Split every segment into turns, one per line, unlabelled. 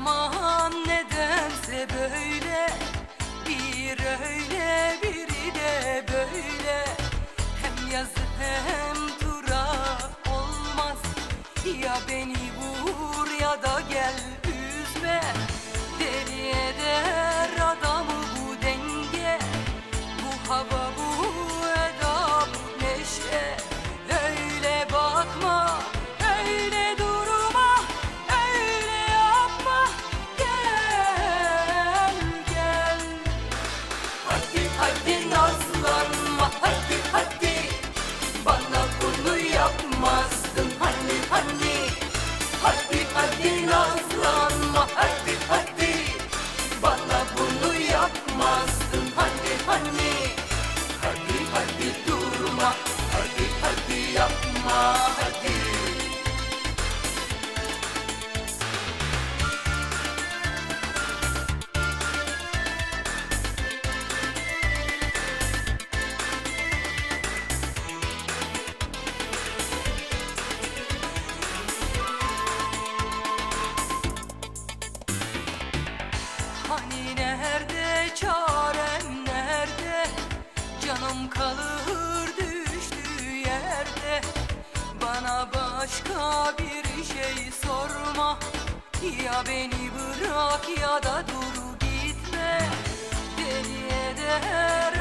aman nedense böyle Bir öyle biri de böyle. Hem yazı hem tura olmaz Ya beni vur ya da gel üzme. Hani nerede çarem nerede? Canım kalır düştüğü yerde. Bana başka bir şey sorma. Ya beni bırak ya da dur gitme. Deli eder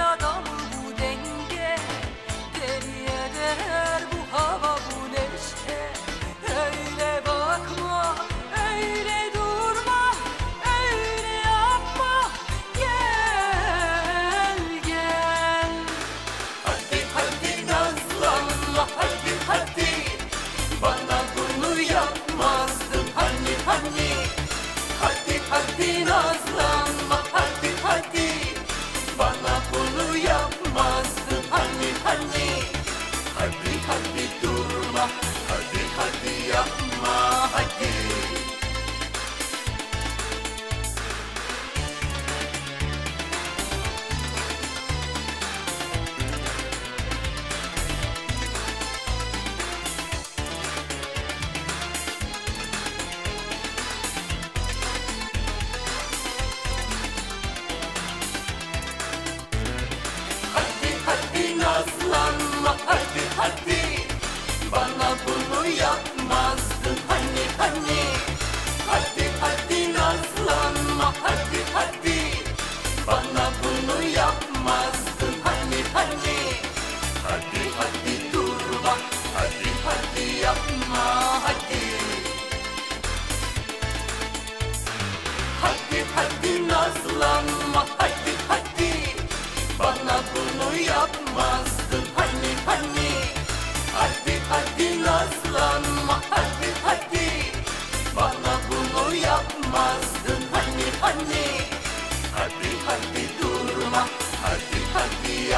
Hadi hadi nazlanma. Hadi hadi. Bana bunu yapmazdın hani hani. Hadi hadi nazlanma. Hadi hadi. Bana bunu yapmazdın hani hani. Hadi hadi durma. Hadi hadi